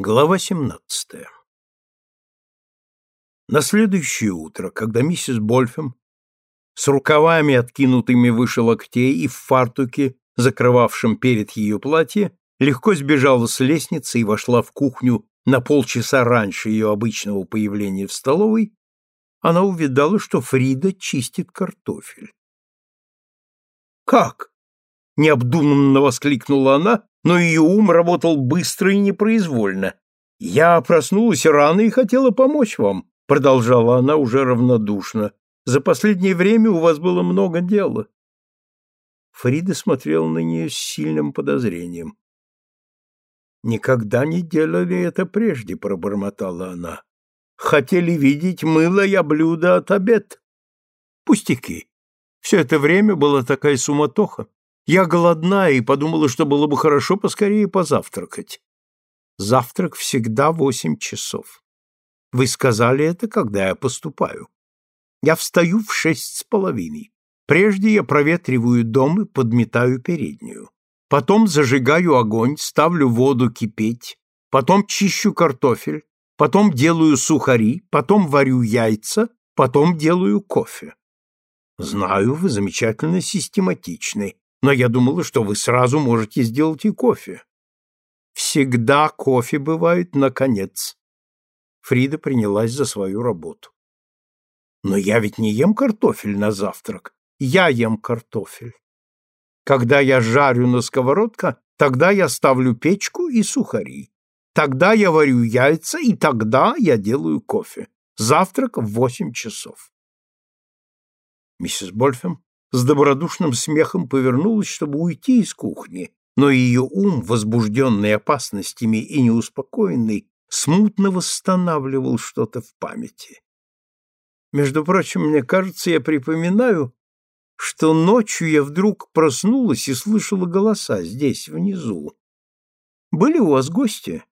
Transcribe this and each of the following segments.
Глава 17. На следующее утро, когда миссис Больфем с рукавами, откинутыми выше локтей и в фартуке, закрывавшем перед ее платье, легко сбежала с лестницы и вошла в кухню на полчаса раньше ее обычного появления в столовой, она увидала, что Фрида чистит картофель. «Как?» — необдуманно воскликнула она, но ее ум работал быстро и непроизвольно. «Я проснулась рано и хотела помочь вам», — продолжала она уже равнодушно. «За последнее время у вас было много дела». Фрида смотрел на нее с сильным подозрением. «Никогда не делали это прежде», — пробормотала она. «Хотели видеть мыло блюдо от обед». «Пустяки. Все это время была такая суматоха. Я голодна и подумала, что было бы хорошо поскорее позавтракать. Завтрак всегда восемь часов. Вы сказали это, когда я поступаю. Я встаю в шесть с половиной. Прежде я проветриваю дом и подметаю переднюю. Потом зажигаю огонь, ставлю воду кипеть, потом чищу картофель, потом делаю сухари, потом варю яйца, потом делаю кофе. Знаю, вы замечательно систематичны, но я думала, что вы сразу можете сделать и кофе. Всегда кофе бывает наконец. Фрида принялась за свою работу. Но я ведь не ем картофель на завтрак. Я ем картофель. Когда я жарю на сковородке, тогда я ставлю печку и сухари. Тогда я варю яйца, и тогда я делаю кофе. Завтрак в восемь часов. Миссис Больфем с добродушным смехом повернулась, чтобы уйти из кухни, но ее ум, возбужденный опасностями и неуспокоенный, смутно восстанавливал что-то в памяти. Между прочим, мне кажется, я припоминаю, что ночью я вдруг проснулась и слышала голоса здесь, внизу. Были у вас гости?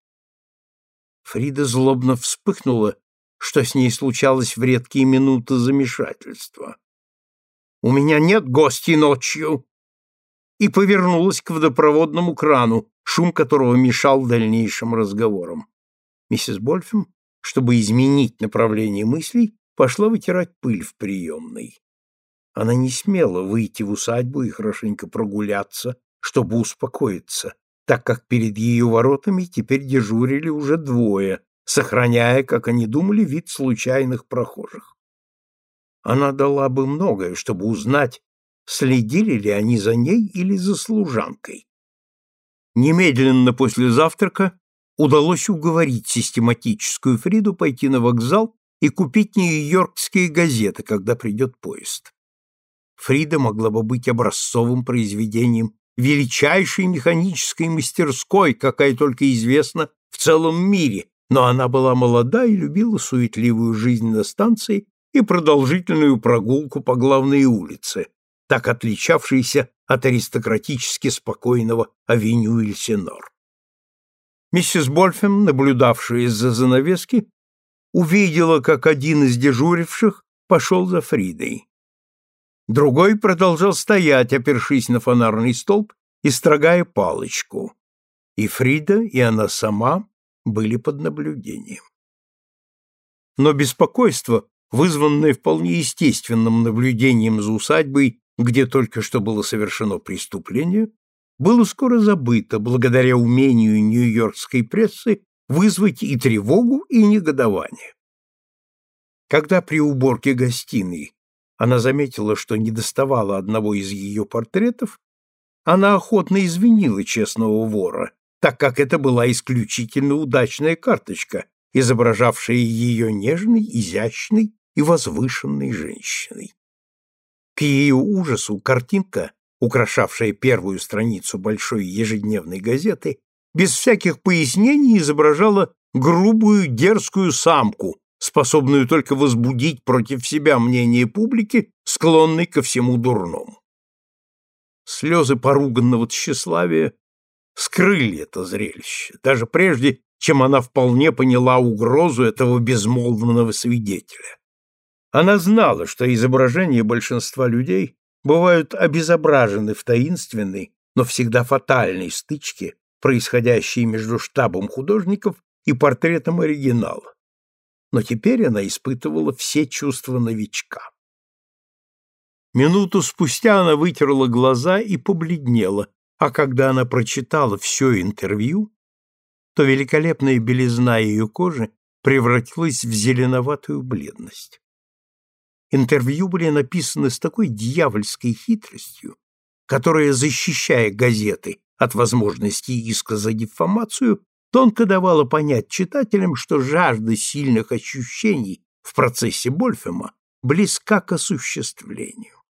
Фрида злобно вспыхнула, что с ней случалось в редкие минуты замешательства. У меня нет гостей ночью!» И повернулась к водопроводному крану, шум которого мешал дальнейшим разговорам. Миссис Больфем, чтобы изменить направление мыслей, пошла вытирать пыль в приемной. Она не смела выйти в усадьбу и хорошенько прогуляться, чтобы успокоиться, так как перед ее воротами теперь дежурили уже двое, сохраняя, как они думали, вид случайных прохожих. Она дала бы многое, чтобы узнать, следили ли они за ней или за служанкой. Немедленно после завтрака удалось уговорить систематическую Фриду пойти на вокзал и купить нью-йоркские газеты, когда придет поезд. Фрида могла бы быть образцовым произведением величайшей механической мастерской, какая только известна в целом мире, но она была молода и любила суетливую жизнь на станции и продолжительную прогулку по главной улице, так отличавшейся от аристократически спокойного авеню Эльсинор. Миссис Больфем, наблюдавшая из-за занавески, увидела, как один из дежуривших пошел за Фридой. Другой продолжал стоять, опершись на фонарный столб и строгая палочку. И Фрида, и она сама были под наблюдением. Но беспокойство, вызванное вполне естественным наблюдением за усадьбой, где только что было совершено преступление, было скоро забыто благодаря умению нью-йоркской прессы вызвать и тревогу, и негодование. Когда при уборке гостиной она заметила, что недоставало одного из ее портретов, она охотно извинила честного вора, так как это была исключительно удачная карточка, изображавшая ее нежной, изящной и возвышенной женщиной. К ее ужасу картинка, украшавшая первую страницу большой ежедневной газеты, без всяких пояснений изображала грубую дерзкую самку, способную только возбудить против себя мнение публики, склонной ко всему дурному. Слезы поруганного тщеславия скрыли это зрелище, даже прежде, чем она вполне поняла угрозу этого безмолвного свидетеля. Она знала, что изображения большинства людей бывают обезображены в таинственной, но всегда фатальной стычке, происходящей между штабом художников и портретом оригинала. Но теперь она испытывала все чувства новичка. Минуту спустя она вытерла глаза и побледнела, а когда она прочитала все интервью, то великолепная белизна ее кожи превратилась в зеленоватую бледность. Интервью были написаны с такой дьявольской хитростью, которая, защищая газеты от возможности иска за дефамацию, тонко давала понять читателям, что жажда сильных ощущений в процессе Больфема близка к осуществлению.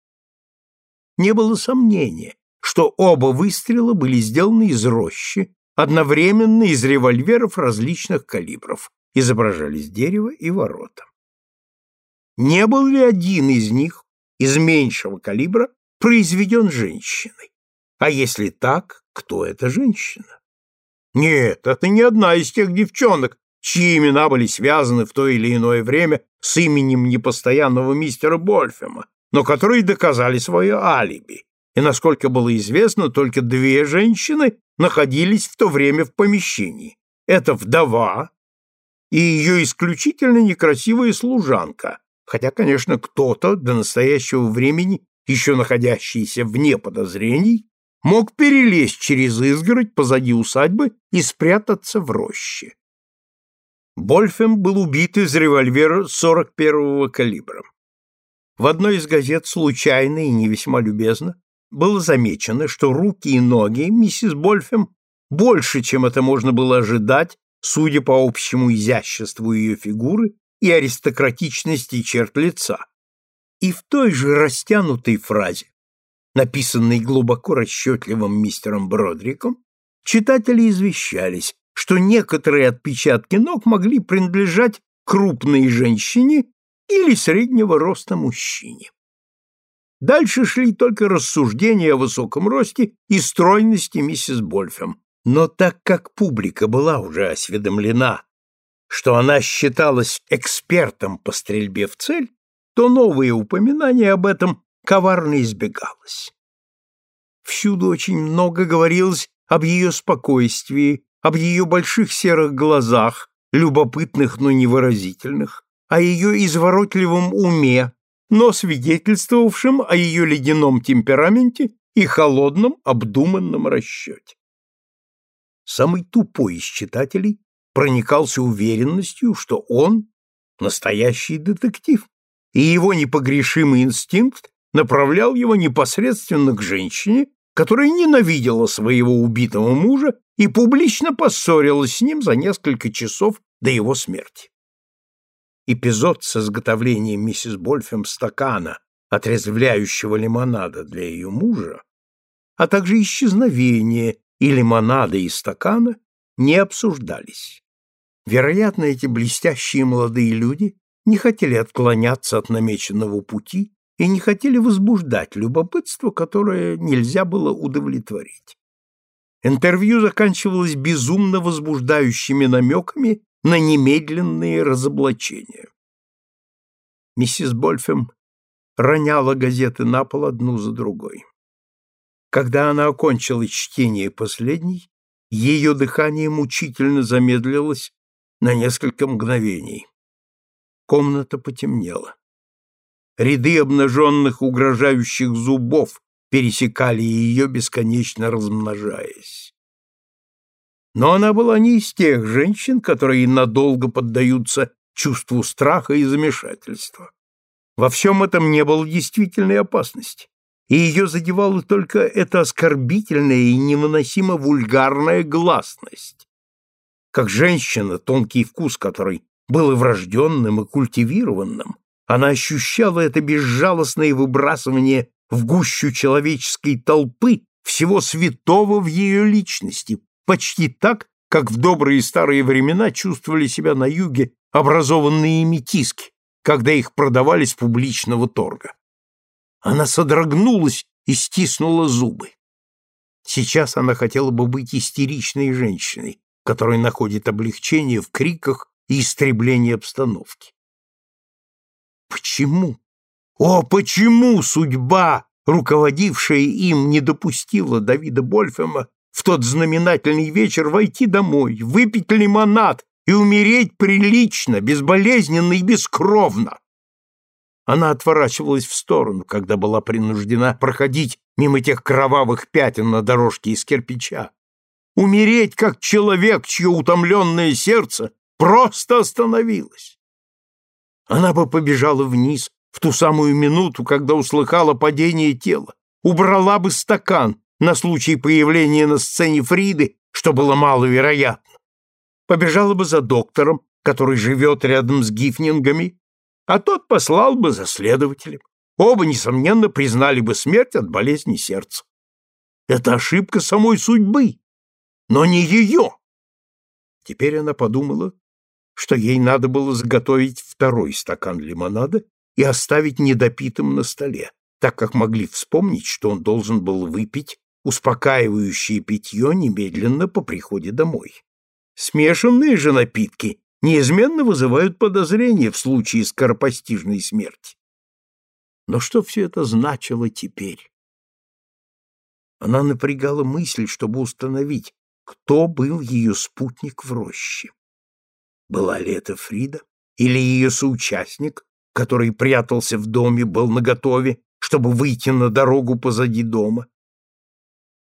Не было сомнения, что оба выстрела были сделаны из рощи, одновременно из револьверов различных калибров, изображались дерево и ворота. Не был ли один из них, из меньшего калибра, произведен женщиной? А если так, кто эта женщина? Нет, это не одна из тех девчонок, чьи имена были связаны в то или иное время с именем непостоянного мистера Больфема, но которые доказали свое алиби. И, насколько было известно, только две женщины находились в то время в помещении. Это вдова и ее исключительно некрасивая служанка, хотя, конечно, кто-то до настоящего времени, еще находящийся вне подозрений, мог перелезть через изгородь позади усадьбы и спрятаться в роще. Больфем был убит из револьвера 41-го калибра. В одной из газет случайно и не весьма любезно было замечено, что руки и ноги миссис Больфем больше, чем это можно было ожидать, судя по общему изяществу ее фигуры и аристократичности черт лица. И в той же растянутой фразе, написанной глубоко расчетливым мистером Бродриком, читатели извещались, что некоторые отпечатки ног могли принадлежать крупной женщине или среднего роста мужчине. Дальше шли только рассуждения о высоком росте и стройности миссис Больфем. Но так как публика была уже осведомлена, что она считалась экспертом по стрельбе в цель, то новые упоминания об этом коварно избегалось. Всюду очень много говорилось об ее спокойствии, об ее больших серых глазах, любопытных, но невыразительных, о ее изворотливом уме, но свидетельствовавшим о ее ледяном темпераменте и холодном обдуманном расчете. Самый тупой из читателей проникался уверенностью, что он настоящий детектив, и его непогрешимый инстинкт направлял его непосредственно к женщине, которая ненавидела своего убитого мужа и публично поссорилась с ним за несколько часов до его смерти. Эпизод с изготовлением миссис Больфем стакана отрезвляющего лимонада для ее мужа, а также исчезновение и лимонада и стакана не обсуждались. Вероятно, эти блестящие молодые люди не хотели отклоняться от намеченного пути и не хотели возбуждать любопытство, которое нельзя было удовлетворить. Интервью заканчивалось безумно возбуждающими намеками на немедленные разоблачения. Миссис Больфем роняла газеты на пол одну за другой. Когда она окончила чтение последней, ее дыхание мучительно замедлилось на несколько мгновений. Комната потемнела. Ряды обнаженных угрожающих зубов пересекали ее, бесконечно размножаясь. Но она была не из тех женщин, которые надолго поддаются чувству страха и замешательства. Во всем этом не было действительной опасности, и ее задевала только эта оскорбительная и невыносимо вульгарная гласность. Как женщина, тонкий вкус которой был и врожденным, и культивированным, она ощущала это безжалостное выбрасывание в гущу человеческой толпы всего святого в ее личности, почти так, как в добрые старые времена чувствовали себя на юге образованные метиски, когда их продавали с публичного торга. Она содрогнулась и стиснула зубы. Сейчас она хотела бы быть истеричной женщиной, которая находит облегчение в криках и истреблении обстановки. Почему? О, почему судьба, руководившая им, не допустила Давида Больфема в тот знаменательный вечер войти домой, выпить лимонад и умереть прилично, безболезненно и бескровно. Она отворачивалась в сторону, когда была принуждена проходить мимо тех кровавых пятен на дорожке из кирпича. Умереть, как человек, чье утомленное сердце просто остановилось. Она бы побежала вниз в ту самую минуту, когда услыхала падение тела, убрала бы стакан на случай появления на сцене Фриды, что было маловероятно. Побежала бы за доктором, который живет рядом с Гифнингами, а тот послал бы за следователем. Оба, несомненно, признали бы смерть от болезни сердца. Это ошибка самой судьбы, но не ее. Теперь она подумала, что ей надо было заготовить второй стакан лимонада и оставить недопитым на столе, так как могли вспомнить, что он должен был выпить успокаивающее питье немедленно по приходе домой. Смешанные же напитки неизменно вызывают подозрения в случае скоропостижной смерти. Но что все это значило теперь? Она напрягала мысль, чтобы установить, кто был ее спутник в роще. Была ли это Фрида или ее соучастник, который прятался в доме, был наготове, чтобы выйти на дорогу позади дома?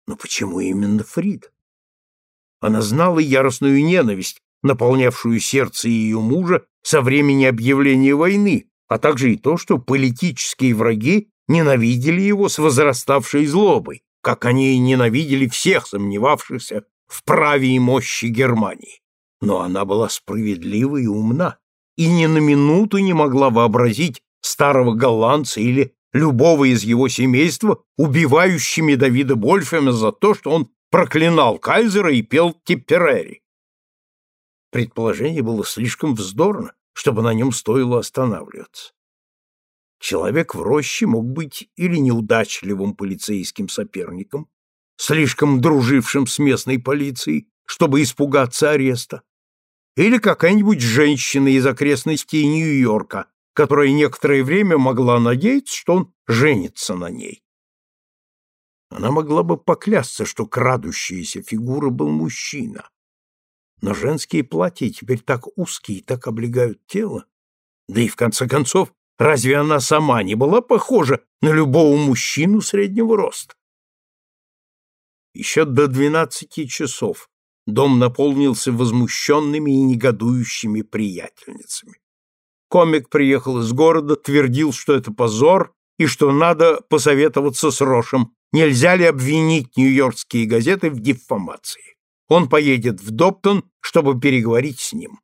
Но почему именно Фрида? Она знала яростную ненависть, наполнявшую сердце ее мужа со времени объявления войны, а также и то, что политические враги ненавидели его с возраставшей злобой, как они ненавидели всех сомневавшихся в праве и мощи Германии но она была справедлива и умна, и ни на минуту не могла вообразить старого голландца или любого из его семейства, убивающими Давида Больфема за то, что он проклинал кайзера и пел Типперери. Предположение было слишком вздорно, чтобы на нем стоило останавливаться. Человек в роще мог быть или неудачливым полицейским соперником, слишком дружившим с местной полицией, чтобы испугаться ареста, или какая-нибудь женщина из окрестностей Нью-Йорка, которая некоторое время могла надеяться, что он женится на ней. Она могла бы поклясться, что крадущаяся фигура был мужчина. Но женские платья теперь так узкие и так облегают тело. Да и в конце концов, разве она сама не была похожа на любого мужчину среднего роста? Еще до двенадцати часов Дом наполнился возмущенными и негодующими приятельницами. Комик приехал из города, твердил, что это позор и что надо посоветоваться с Рошем, нельзя ли обвинить нью-йоркские газеты в диффамации. Он поедет в Доптон, чтобы переговорить с ним.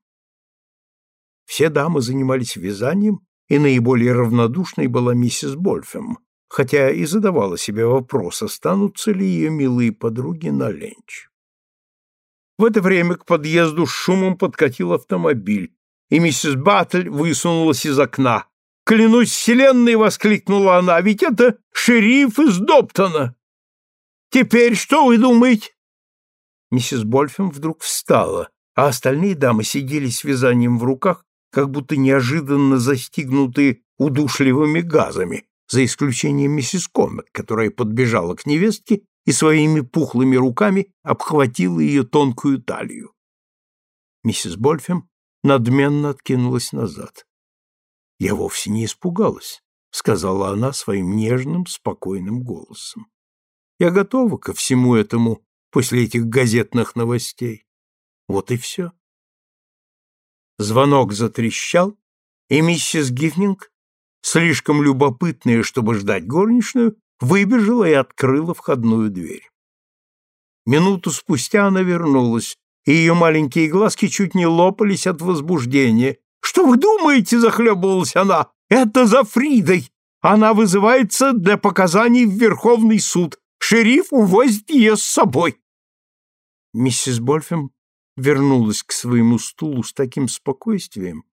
Все дамы занимались вязанием, и наиболее равнодушной была миссис Больфем, хотя и задавала себе вопрос, останутся ли ее милые подруги на ленч. В это время к подъезду с шумом подкатил автомобиль, и миссис Баттль высунулась из окна. «Клянусь вселенной!» — воскликнула она. «Ведь это шериф из Доптона!» «Теперь что вы думаете?» Миссис Больфем вдруг встала, а остальные дамы сидели с вязанием в руках, как будто неожиданно застигнутые удушливыми газами, за исключением миссис Коммет, которая подбежала к невестке и своими пухлыми руками обхватила ее тонкую талию. Миссис Больфем надменно откинулась назад. «Я вовсе не испугалась», — сказала она своим нежным, спокойным голосом. «Я готова ко всему этому после этих газетных новостей. Вот и все». Звонок затрещал, и миссис Гифнинг, слишком любопытная, чтобы ждать горничную, выбежала и открыла входную дверь. Минуту спустя она вернулась, и ее маленькие глазки чуть не лопались от возбуждения. «Что вы думаете?» — захлебывалась она. «Это за Фридой! Она вызывается для показаний в Верховный суд. Шериф увозит ее с собой!» Миссис Больфем вернулась к своему стулу с таким спокойствием,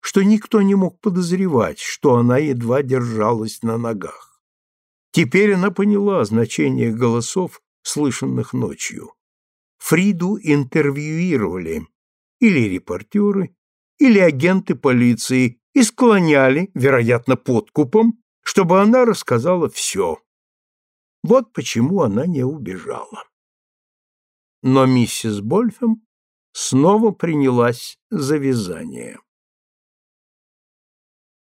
что никто не мог подозревать, что она едва держалась на ногах. Теперь она поняла значение голосов, слышанных ночью. Фриду интервьюировали или репортеры, или агенты полиции и склоняли, вероятно, подкупом, чтобы она рассказала все. Вот почему она не убежала. Но миссис Больфем снова принялась за вязание.